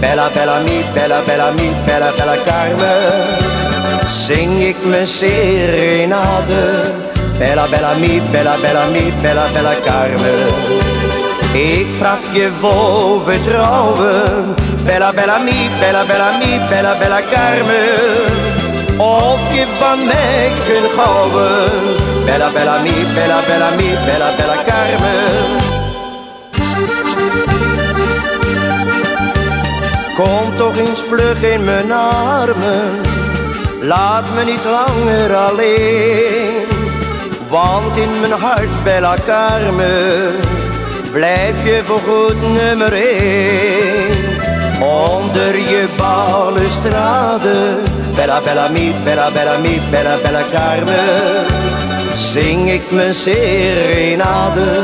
Bella, bella mi, bella, bella mi, bella, bella Carmen. Zing ik mijn serenade. Bella, bella mi, bella, bella mi, bella, bella Carmen. Ik vraag je voor vertrouwen. Bella, bella mi, bella, bella mi, bella, bella Carmen. Of je van mij kunt houden. Bella, bella mi, bella, bella mi, bella, bella Carmen. Kom toch eens vlug in mijn armen. Laat me niet langer alleen. Want in mijn hart, Bella Carmen, blijf je voorgoed nummer één. Onder je balustrade, Bella Bella mi, Bella Bella mi, Bella Bella Carmen, zing ik mijn serenade.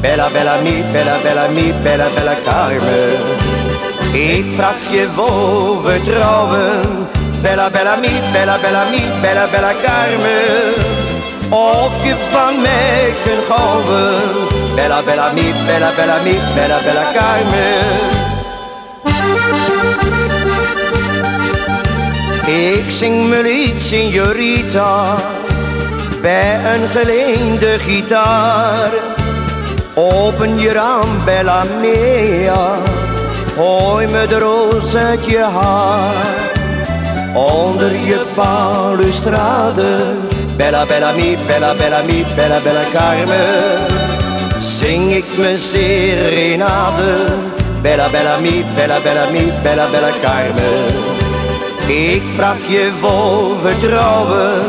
Bella Bella mi, Bella Bella mi, Bella Bella Carmen. Ik vraag je voor vertrouwen, Bella Bella mi, Bella Bella mi, Bella Bella Carmen. Of je van mij kunt houden, Bella Bella mi, Bella Bella mi, Bella Bella Carmen. Ik zing mijn lied, signorita, bij een geleende gitaar. Open je raam, Bella mia, gooi me de roos uit je haar. Onder je balustrade, Bella, Bella mi, Bella, Bella mi, Bella, Bella Carmen. Zing ik mijn serenade, Bella, Bella mi, Bella, Bella mi, Bella, Bella Carmen. Ik vraag je voor vertrouwen,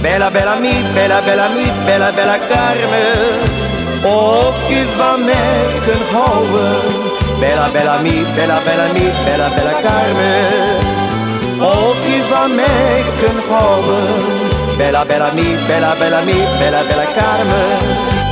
Bella, Bella mi, Bella, Bella mi, Bella, Bella Carmen. Of je van mij kunt houden, Bella, Bella mi, Bella, Bella mi, Bella, Bella Carmen. Of je van mij houden, Bella, Bella mi, Bella, Bella mi, Bella, Bella Carmen.